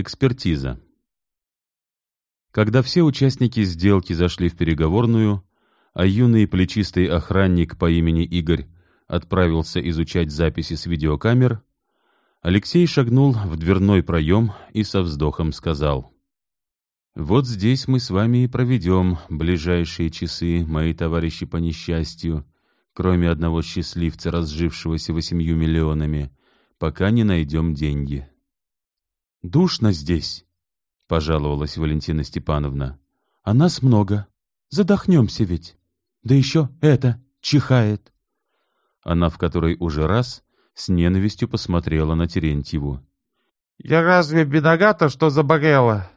Экспертиза. Когда все участники сделки зашли в переговорную, а юный плечистый охранник по имени Игорь отправился изучать записи с видеокамер, Алексей шагнул в дверной проем и со вздохом сказал. «Вот здесь мы с вами и проведем ближайшие часы, мои товарищи по несчастью, кроме одного счастливца, разжившегося восемью миллионами, пока не найдем деньги». «Душно здесь», — пожаловалась Валентина Степановна. «А нас много. Задохнемся ведь. Да еще это чихает». Она в которой уже раз с ненавистью посмотрела на Терентьеву. «Я разве бедогата, что заболела?»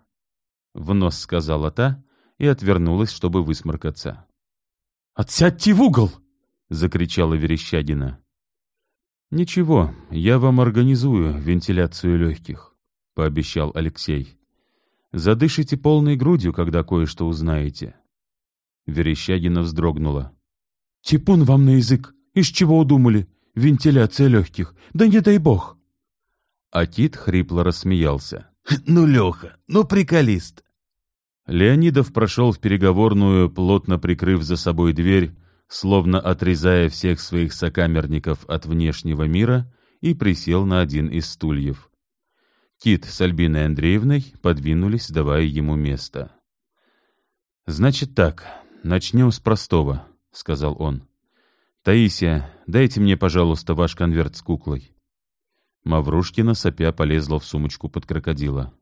В нос сказала та и отвернулась, чтобы высморкаться. «Отсядьте в угол!» — закричала Верещагина. «Ничего, я вам организую вентиляцию легких», — пообещал Алексей. «Задышите полной грудью, когда кое-что узнаете». Верещагина вздрогнула. «Типун вам на язык! Из чего удумали? Вентиляция легких! Да не дай бог!» А Кит хрипло рассмеялся. «Ну, Леха, ну приколист!» Леонидов прошел в переговорную, плотно прикрыв за собой дверь, словно отрезая всех своих сокамерников от внешнего мира, и присел на один из стульев. Кит с Альбиной Андреевной подвинулись, давая ему место. «Значит так, начнем с простого», — сказал он. «Таисия, дайте мне, пожалуйста, ваш конверт с куклой». Маврушкина, сопя, полезла в сумочку под крокодила.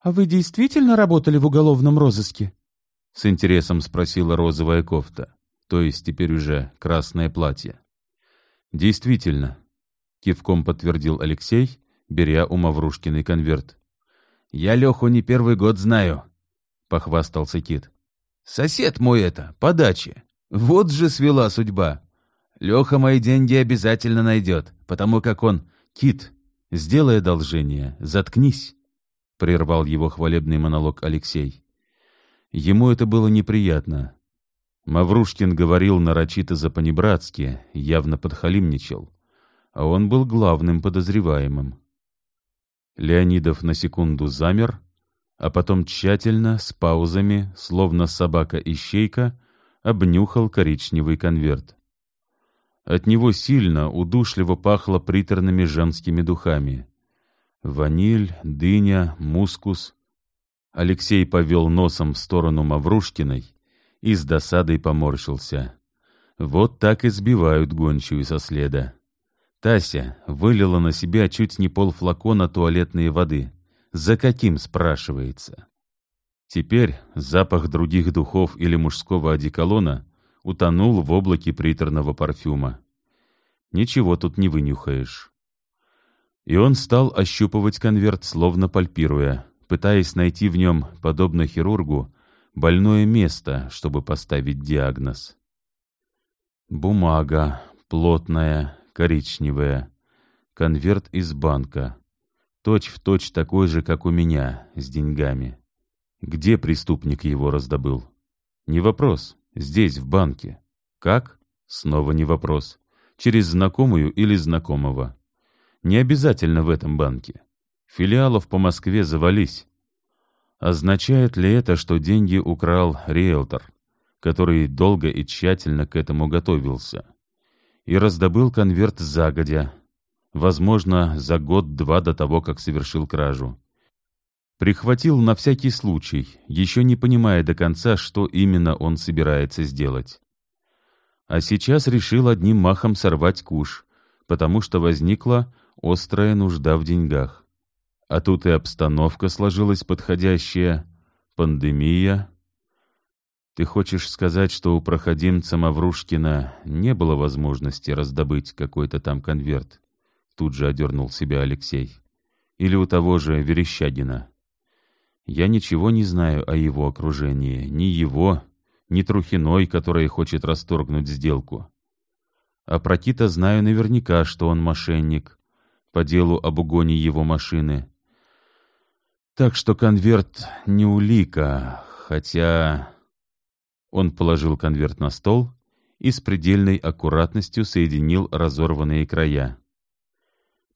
«А вы действительно работали в уголовном розыске?» — с интересом спросила розовая кофта, то есть теперь уже красное платье. «Действительно», — кивком подтвердил Алексей, беря у Маврушкиной конверт. «Я Леху не первый год знаю», — похвастался Кит. «Сосед мой это, по даче. Вот же свела судьба. Леха мои деньги обязательно найдет, потому как он «Кит, сделай одолжение, заткнись», — прервал его хвалебный монолог Алексей. Ему это было неприятно. Маврушкин говорил нарочито за-понебратски, явно подхалимничал, а он был главным подозреваемым. Леонидов на секунду замер, а потом тщательно, с паузами, словно собака-ищейка, обнюхал коричневый конверт. От него сильно, удушливо пахло приторными женскими духами. Ваниль, дыня, мускус. Алексей повел носом в сторону Маврушкиной и с досадой поморщился. Вот так и сбивают гончую со следа. Тася вылила на себя чуть не полфлакона туалетной воды. За каким, спрашивается? Теперь запах других духов или мужского одеколона утонул в облаке приторного парфюма. Ничего тут не вынюхаешь. И он стал ощупывать конверт, словно пальпируя, пытаясь найти в нем, подобно хирургу, больное место, чтобы поставить диагноз. Бумага, плотная, коричневая, конверт из банка, точь в точь такой же, как у меня, с деньгами. Где преступник его раздобыл? Не вопрос. Здесь, в банке. Как? Снова не вопрос. Через знакомую или знакомого. Не обязательно в этом банке. Филиалов по Москве завались. Означает ли это, что деньги украл риэлтор, который долго и тщательно к этому готовился, и раздобыл конверт загодя, возможно, за год-два до того, как совершил кражу? Прихватил на всякий случай, еще не понимая до конца, что именно он собирается сделать. А сейчас решил одним махом сорвать куш, потому что возникла острая нужда в деньгах. А тут и обстановка сложилась подходящая, пандемия. Ты хочешь сказать, что у проходимца Маврушкина не было возможности раздобыть какой-то там конверт? Тут же одернул себя Алексей. Или у того же Верещагина? Я ничего не знаю о его окружении, ни его, ни Трухиной, которая хочет расторгнуть сделку. А про Кита знаю наверняка, что он мошенник по делу об угоне его машины. Так что конверт не улика, хотя... Он положил конверт на стол и с предельной аккуратностью соединил разорванные края.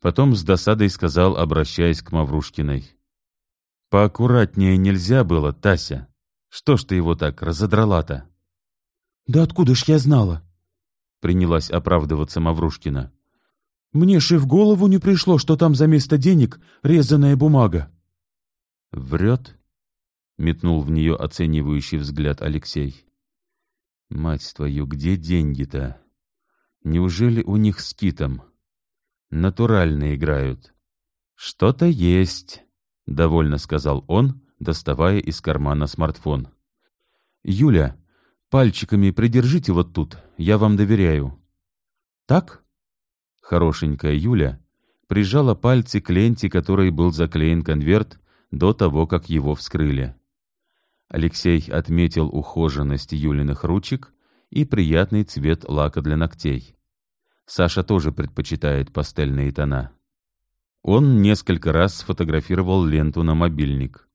Потом с досадой сказал, обращаясь к Маврушкиной. Поаккуратнее нельзя было, Тася. Что ж ты его так разодрала-то? Да откуда ж я знала? Принялась оправдываться Маврушкина. Мне ж и в голову не пришло, что там за место денег резаная бумага. Врет? Метнул в нее оценивающий взгляд Алексей. Мать твою, где деньги-то? Неужели у них с китом? Натурально играют. Что-то есть, довольно сказал он, доставая из кармана смартфон. Юля, пальчиками придержите вот тут, я вам доверяю. Так? Хорошенькая Юля прижала пальцы к ленте, которой был заклеен конверт до того, как его вскрыли. Алексей отметил ухоженность Юлиных ручек и приятный цвет лака для ногтей. Саша тоже предпочитает пастельные тона. Он несколько раз сфотографировал ленту на мобильник.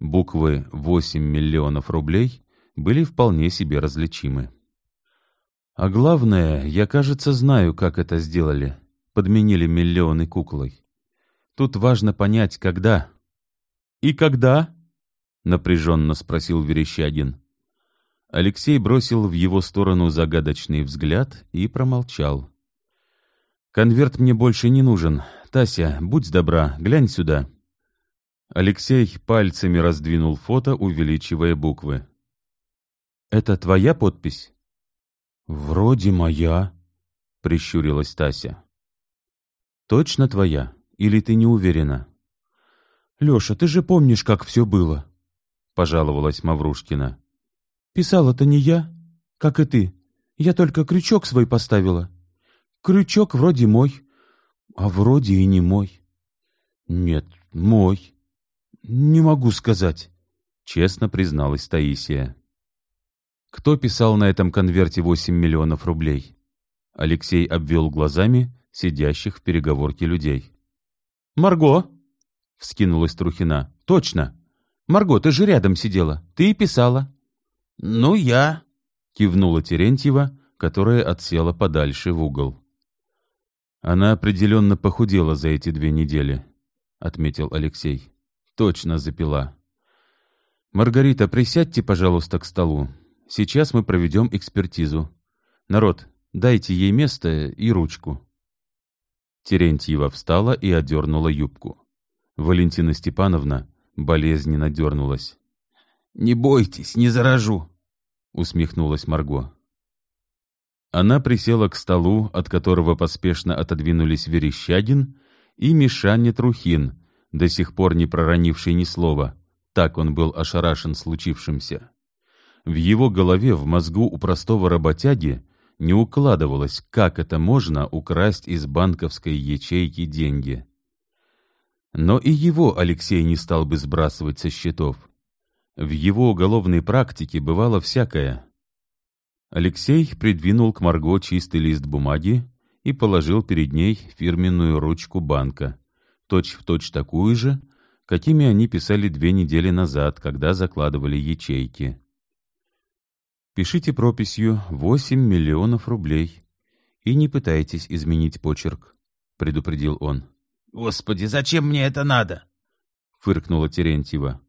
Буквы «8 миллионов рублей» были вполне себе различимы. А главное, я, кажется, знаю, как это сделали. Подменили миллионы куклой. Тут важно понять, когда. «И когда?» — напряженно спросил Верещагин. Алексей бросил в его сторону загадочный взгляд и промолчал. «Конверт мне больше не нужен. Тася, будь добра, глянь сюда». Алексей пальцами раздвинул фото, увеличивая буквы. «Это твоя подпись?» «Вроде моя», — прищурилась Тася. «Точно твоя? Или ты не уверена?» «Леша, ты же помнишь, как все было?» — пожаловалась Маврушкина. «Писала-то не я, как и ты. Я только крючок свой поставила. Крючок вроде мой, а вроде и не мой. Нет, мой. Не могу сказать, честно призналась Таисия. Кто писал на этом конверте восемь миллионов рублей? Алексей обвел глазами сидящих в переговорке людей. «Марго!» — вскинулась Трухина. «Точно! Марго, ты же рядом сидела. Ты и писала». «Ну, я...» — кивнула Терентьева, которая отсела подальше в угол. Она определенно похудела за эти две недели, — отметил Алексей. Точно запила. Маргарита, присядьте, пожалуйста, к столу. Сейчас мы проведем экспертизу. Народ, дайте ей место и ручку. Терентьева встала и одернула юбку. Валентина Степановна болезненно дернулась. — Не бойтесь, не заражу, — усмехнулась Марго. Она присела к столу, от которого поспешно отодвинулись Верещагин и Мишаня Трухин, до сих пор не проронивший ни слова. Так он был ошарашен случившимся. В его голове, в мозгу у простого работяги, не укладывалось, как это можно украсть из банковской ячейки деньги. Но и его Алексей не стал бы сбрасывать со счетов. В его уголовной практике бывало всякое — Алексей придвинул к Марго чистый лист бумаги и положил перед ней фирменную ручку банка, точь-в-точь точь такую же, какими они писали две недели назад, когда закладывали ячейки. Пишите прописью «восемь миллионов рублей» и не пытайтесь изменить почерк, — предупредил он. — Господи, зачем мне это надо? — фыркнула Терентьева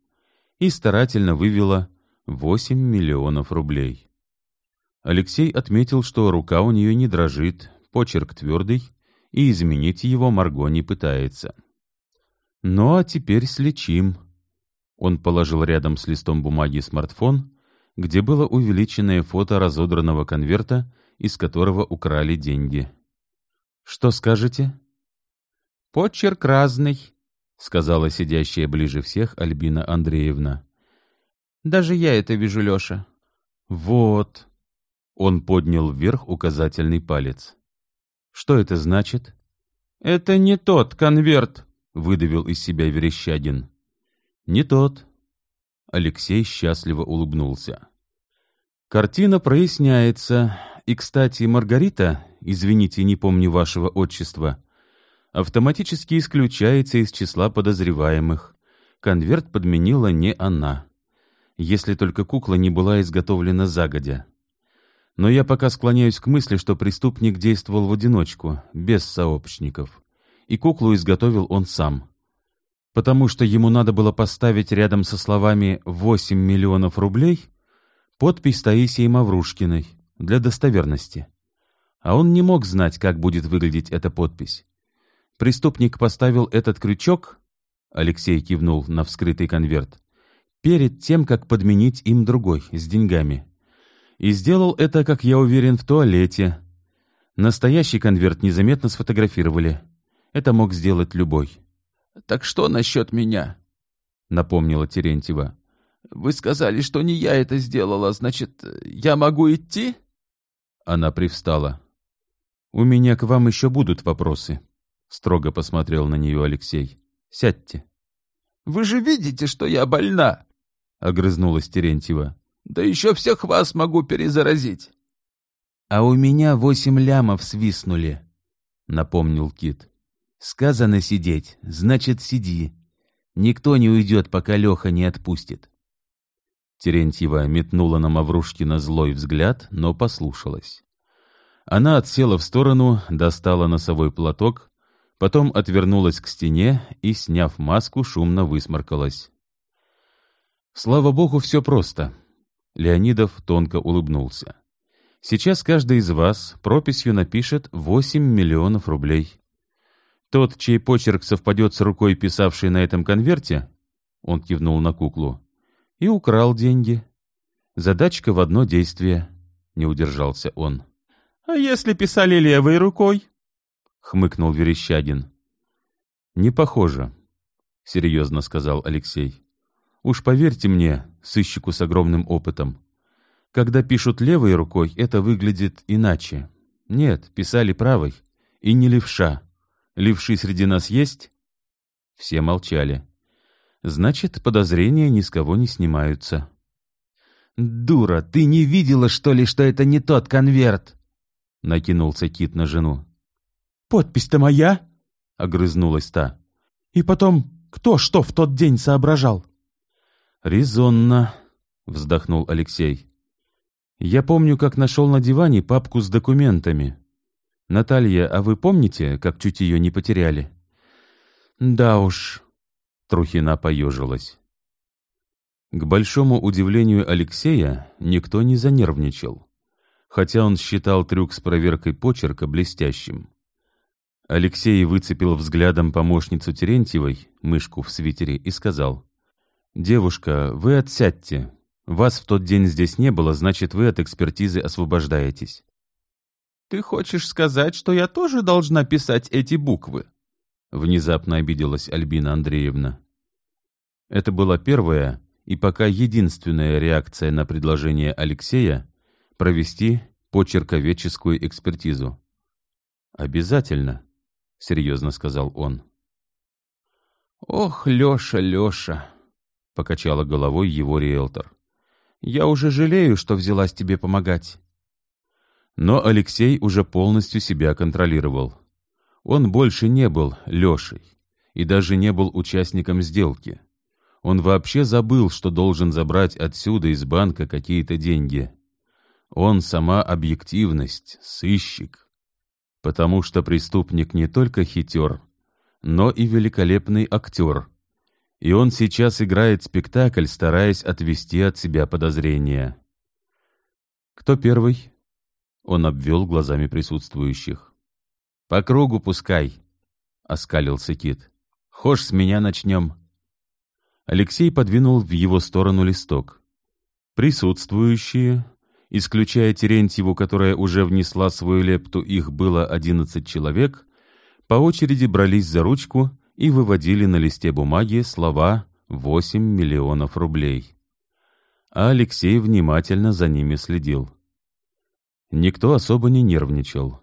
и старательно вывела восемь миллионов рублей. Алексей отметил, что рука у нее не дрожит, почерк твердый, и изменить его Марго не пытается. «Ну а теперь слечим». Он положил рядом с листом бумаги смартфон, где было увеличенное фото разодранного конверта, из которого украли деньги. «Что скажете?» «Почерк разный», — сказала сидящая ближе всех Альбина Андреевна. «Даже я это вижу, Леша». «Вот», он поднял вверх указательный палец. «Что это значит?» «Это не тот конверт», — выдавил из себя Верещагин. «Не тот». Алексей счастливо улыбнулся. «Картина проясняется. И, кстати, Маргарита, извините, не помню вашего отчества, автоматически исключается из числа подозреваемых. Конверт подменила не она. Если только кукла не была изготовлена загодя. Но я пока склоняюсь к мысли, что преступник действовал в одиночку, без сообщников. И куклу изготовил он сам. потому что ему надо было поставить рядом со словами «8 миллионов рублей» подпись Таисии Маврушкиной для достоверности. А он не мог знать, как будет выглядеть эта подпись. Преступник поставил этот крючок, Алексей кивнул на вскрытый конверт, перед тем, как подменить им другой, с деньгами. И сделал это, как я уверен, в туалете. Настоящий конверт незаметно сфотографировали. Это мог сделать любой. «Так что насчет меня?» — напомнила Терентьева. «Вы сказали, что не я это сделала, значит, я могу идти?» Она привстала. «У меня к вам еще будут вопросы», — строго посмотрел на нее Алексей. «Сядьте». «Вы же видите, что я больна!» — огрызнулась Терентьева. «Да еще всех вас могу перезаразить!» «А у меня восемь лямов свистнули», — напомнил Кит. «Сказано сидеть, значит, сиди. Никто не уйдет, пока Леха не отпустит». Терентьева метнула на Маврушкина злой взгляд, но послушалась. Она отсела в сторону, достала носовой платок, потом отвернулась к стене и, сняв маску, шумно высморкалась. Слава богу, все просто. Леонидов тонко улыбнулся. Сейчас каждый из вас прописью напишет 8 миллионов рублей. Тот, чей почерк совпадет с рукой, писавшей на этом конверте, он кивнул на куклу, и украл деньги. Задачка в одно действие, не удержался он. — А если писали левой рукой? — хмыкнул Верещагин. — Не похоже, — серьезно сказал Алексей. — Уж поверьте мне, сыщику с огромным опытом. Когда пишут левой рукой, это выглядит иначе. Нет, писали правой. И не левша. Левши среди нас есть? Все молчали. Значит, подозрения ни с кого не снимаются. «Дура, ты не видела, что ли, что это не тот конверт?» Накинулся Кит на жену. «Подпись-то моя?» — огрызнулась та. «И потом, кто что в тот день соображал?» «Резонно», — вздохнул Алексей. Я помню, как нашел на диване папку с документами. Наталья, а вы помните, как чуть ее не потеряли? Да уж. Трухина поежилась. К большому удивлению Алексея никто не занервничал, хотя он считал трюк с проверкой почерка блестящим. Алексей выцепил взглядом помощницу Терентьевой, мышку в свитере, и сказал, «Девушка, вы отсядьте, вас в тот день здесь не было, значит, вы от экспертизы освобождаетесь. Ты хочешь сказать, что я тоже должна писать эти буквы? Внезапно обиделась Альбина Андреевна. Это была первая и пока единственная реакция на предложение Алексея провести почерковедческую экспертизу. «Обязательно», — серьезно сказал он. «Ох, Леша, Леша!» — покачала головой его риэлтор. Я уже жалею, что взялась тебе помогать. Но Алексей уже полностью себя контролировал. Он больше не был Лешей и даже не был участником сделки. Он вообще забыл, что должен забрать отсюда из банка какие-то деньги. Он сама объективность, сыщик. Потому что преступник не только хитер, но и великолепный актер — и он сейчас играет спектакль, стараясь отвести от себя подозрения. «Кто первый?» Он обвел глазами присутствующих. «По кругу пускай», — оскалился Кит. «Хошь, с меня начнем». Алексей подвинул в его сторону листок. Присутствующие, исключая Терентьеву, которая уже внесла свою лепту, их было одиннадцать человек, по очереди брались за ручку и выводили на листе бумаги слова «восемь миллионов рублей». А Алексей внимательно за ними следил. Никто особо не нервничал.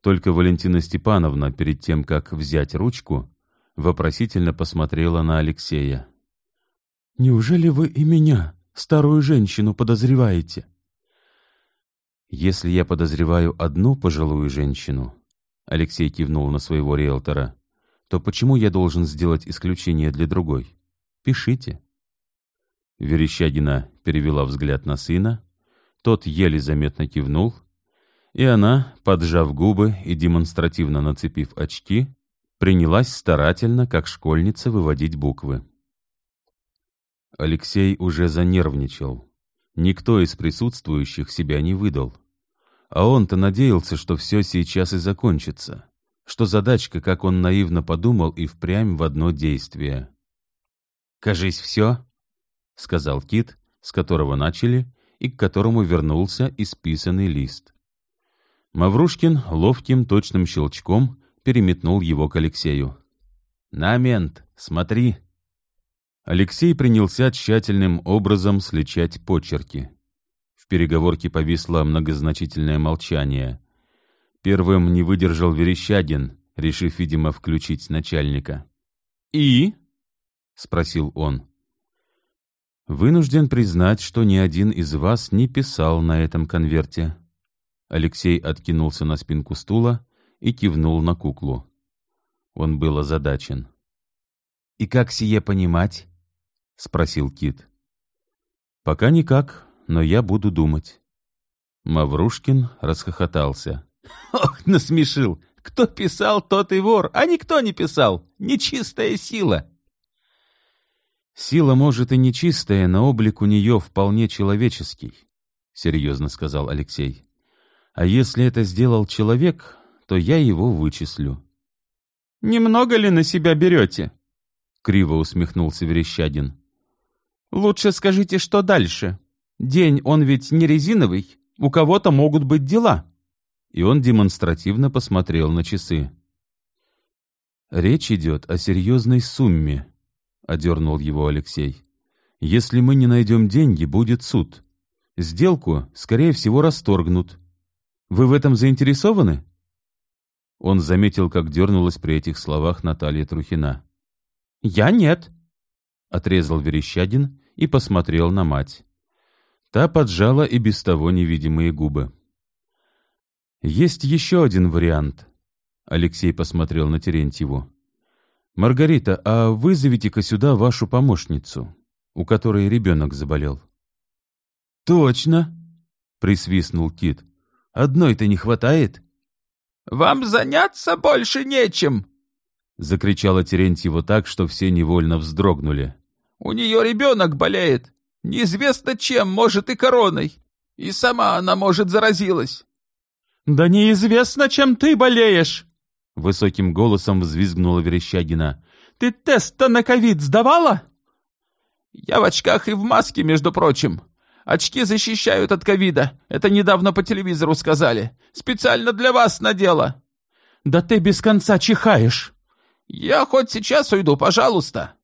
Только Валентина Степановна, перед тем, как взять ручку, вопросительно посмотрела на Алексея. «Неужели вы и меня, старую женщину, подозреваете?» «Если я подозреваю одну пожилую женщину», — Алексей кивнул на своего риэлтора, то почему я должен сделать исключение для другой? Пишите. Верещагина перевела взгляд на сына, тот еле заметно кивнул, и она, поджав губы и демонстративно нацепив очки, принялась старательно, как школьница, выводить буквы. Алексей уже занервничал. Никто из присутствующих себя не выдал. А он-то надеялся, что все сейчас и закончится, что задачка, как он наивно подумал, и впрямь в одно действие. «Кажись, все», — сказал Кит, с которого начали, и к которому вернулся исписанный лист. Маврушкин ловким точным щелчком переметнул его к Алексею. «На, мент, смотри!» Алексей принялся тщательным образом сличать почерки. В переговорке повисло многозначительное молчание. Первым не выдержал Верещагин, решив, видимо, включить начальника. «И?» — спросил он. «Вынужден признать, что ни один из вас не писал на этом конверте». Алексей откинулся на спинку стула и кивнул на куклу. Он был озадачен. «И как сие понимать?» — спросил Кит. «Пока никак, но я буду думать». Маврушкин расхохотался. «Ох, насмешил! Кто писал, тот и вор, а никто не писал! Нечистая сила!» «Сила, может, и нечистая, но облик у нее вполне человеческий», — серьезно сказал Алексей. «А если это сделал человек, то я его вычислю». «Немного ли на себя берете?» — криво усмехнулся Верещагин. «Лучше скажите, что дальше. День, он ведь не резиновый, у кого-то могут быть дела». И он демонстративно посмотрел на часы. «Речь идет о серьезной сумме», — одернул его Алексей. «Если мы не найдем деньги, будет суд. Сделку, скорее всего, расторгнут. Вы в этом заинтересованы?» Он заметил, как дернулась при этих словах Наталья Трухина. «Я нет», — отрезал Верещагин и посмотрел на мать. Та поджала и без того невидимые губы. «Есть еще один вариант», — Алексей посмотрел на Терентьеву. «Маргарита, а вызовите-ка сюда вашу помощницу, у которой ребенок заболел». «Точно», — присвистнул Кит. «Одной-то не хватает?» «Вам заняться больше нечем!» — закричала Терентьева так, что все невольно вздрогнули. «У нее ребенок болеет. Неизвестно чем, может и короной. И сама она, может, заразилась». «Да неизвестно, чем ты болеешь!» Высоким голосом взвизгнула Верещагина. «Ты тест-то на ковид сдавала?» «Я в очках и в маске, между прочим. Очки защищают от ковида. Это недавно по телевизору сказали. Специально для вас надела». «Да ты без конца чихаешь». «Я хоть сейчас уйду, пожалуйста».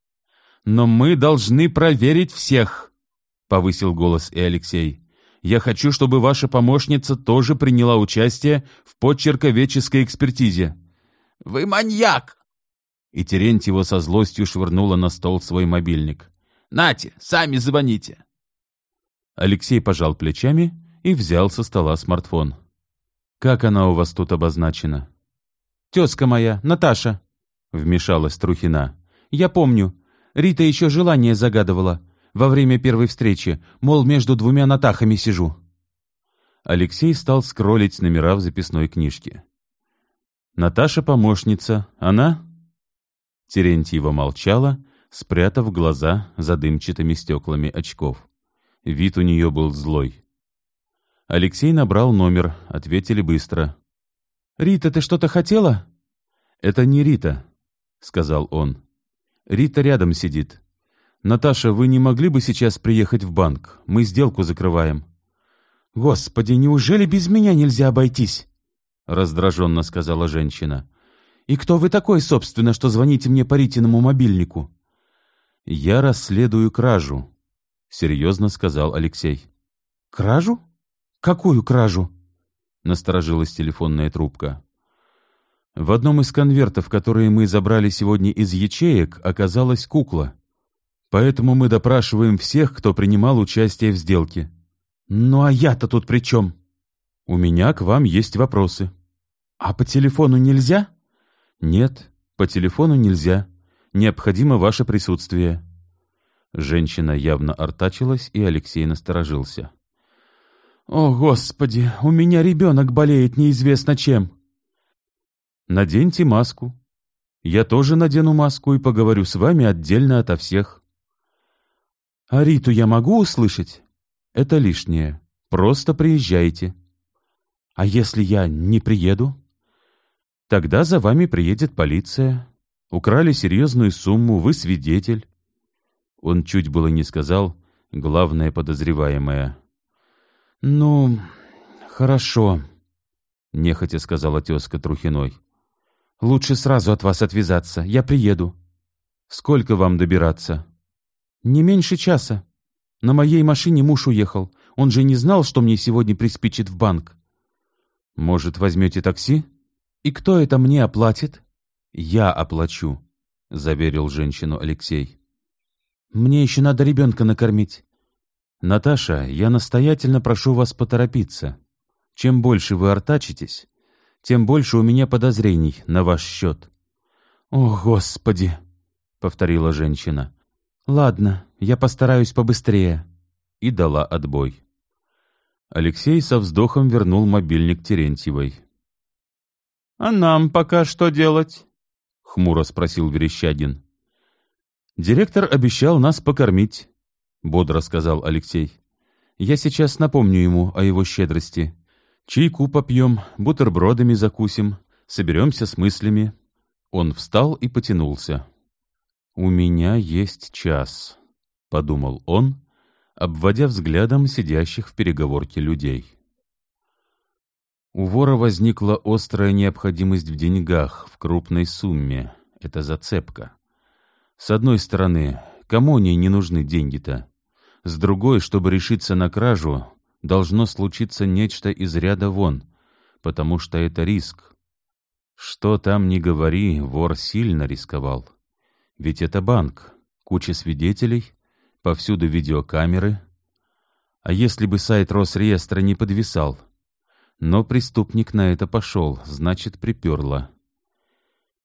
«Но мы должны проверить всех», — повысил голос и Алексей. «Я хочу, чтобы ваша помощница тоже приняла участие в подчерковеческой экспертизе». «Вы маньяк!» И Терентьева со злостью швырнула на стол свой мобильник. «Нате, сами звоните». Алексей пожал плечами и взял со стола смартфон. «Как она у вас тут обозначена?» «Тезка моя, Наташа», — вмешалась Трухина. «Я помню. Рита еще желание загадывала. Во время первой встречи, мол, между двумя Натахами сижу». Алексей стал скроллить номера в записной книжке. «Наташа помощница. Она?» Терентьева молчала, спрятав глаза за дымчатыми стеклами очков. Вид у нее был злой. Алексей набрал номер, ответили быстро. «Рита, ты что-то хотела?» «Это не Рита», — сказал он. «Рита рядом сидит. Наташа, вы не могли бы сейчас приехать в банк? Мы сделку закрываем». «Господи, неужели без меня нельзя обойтись?» — раздраженно сказала женщина. «И кто вы такой, собственно, что звоните мне по Ритиному мобильнику?» «Я расследую кражу», — серьезно сказал Алексей. «Кражу? Какую кражу?» — насторожилась телефонная трубка. «В одном из конвертов, которые мы забрали сегодня из ячеек, оказалась кукла. Поэтому мы допрашиваем всех, кто принимал участие в сделке». «Ну а я-то тут при чем?» «У меня к вам есть вопросы». «А по телефону нельзя?» «Нет, по телефону нельзя. Необходимо ваше присутствие». Женщина явно артачилась, и Алексей насторожился. «О, Господи, у меня ребенок болеет неизвестно чем!» «Наденьте маску. Я тоже надену маску и поговорю с вами отдельно ото всех. А Риту я могу услышать? Это лишнее. Просто приезжайте. А если я не приеду? Тогда за вами приедет полиция. Украли серьезную сумму, вы свидетель. Он чуть было не сказал «главное подозреваемое». «Ну, хорошо», — нехотя сказала тезка Трухиной. «Лучше сразу от вас отвязаться. Я приеду». «Сколько вам добираться?» «Не меньше часа. На моей машине муж уехал. Он же не знал, что мне сегодня приспичит в банк». «Может, возьмете такси?» «И кто это мне оплатит?» «Я оплачу», — заверил женщину Алексей. «Мне еще надо ребенка накормить». «Наташа, я настоятельно прошу вас поторопиться. Чем больше вы артачитесь, тем больше у меня подозрений на ваш счет». «О, Господи!» — повторила женщина. «Ладно, я постараюсь побыстрее». И дала отбой. Алексей со вздохом вернул мобильник Терентьевой. «А нам пока что делать?» — хмуро спросил Верещагин. «Директор обещал нас покормить», — бодро сказал Алексей. «Я сейчас напомню ему о его щедрости. Чайку попьем, бутербродами закусим, соберемся с мыслями». Он встал и потянулся. «У меня есть час», — подумал он, обводя взглядом сидящих в переговорке людей. У вора возникла острая необходимость в деньгах в крупной сумме. Это зацепка. С одной стороны, кому они не нужны деньги-то? С другой, чтобы решиться на кражу, должно случиться нечто из ряда вон, потому что это риск. Что там ни говори, вор сильно рисковал. Ведь это банк, куча свидетелей, повсюду видеокамеры. А если бы сайт Росреестра не подвисал? Но преступник на это пошел, значит, приперло.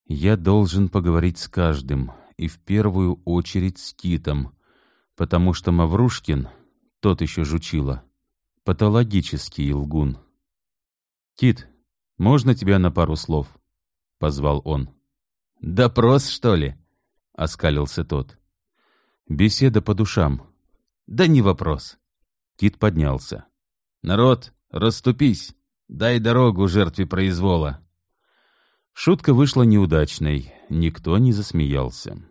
Я должен поговорить с каждым, и в первую очередь с Китом, потому что Маврушкин, тот еще жучила, патологический лгун. «Кит, можно тебя на пару слов?» — позвал он. «Допрос, что ли?» — оскалился тот. «Беседа по душам». «Да не вопрос». Кит поднялся. «Народ, расступись, дай дорогу жертве произвола». Шутка вышла неудачной, никто не засмеялся.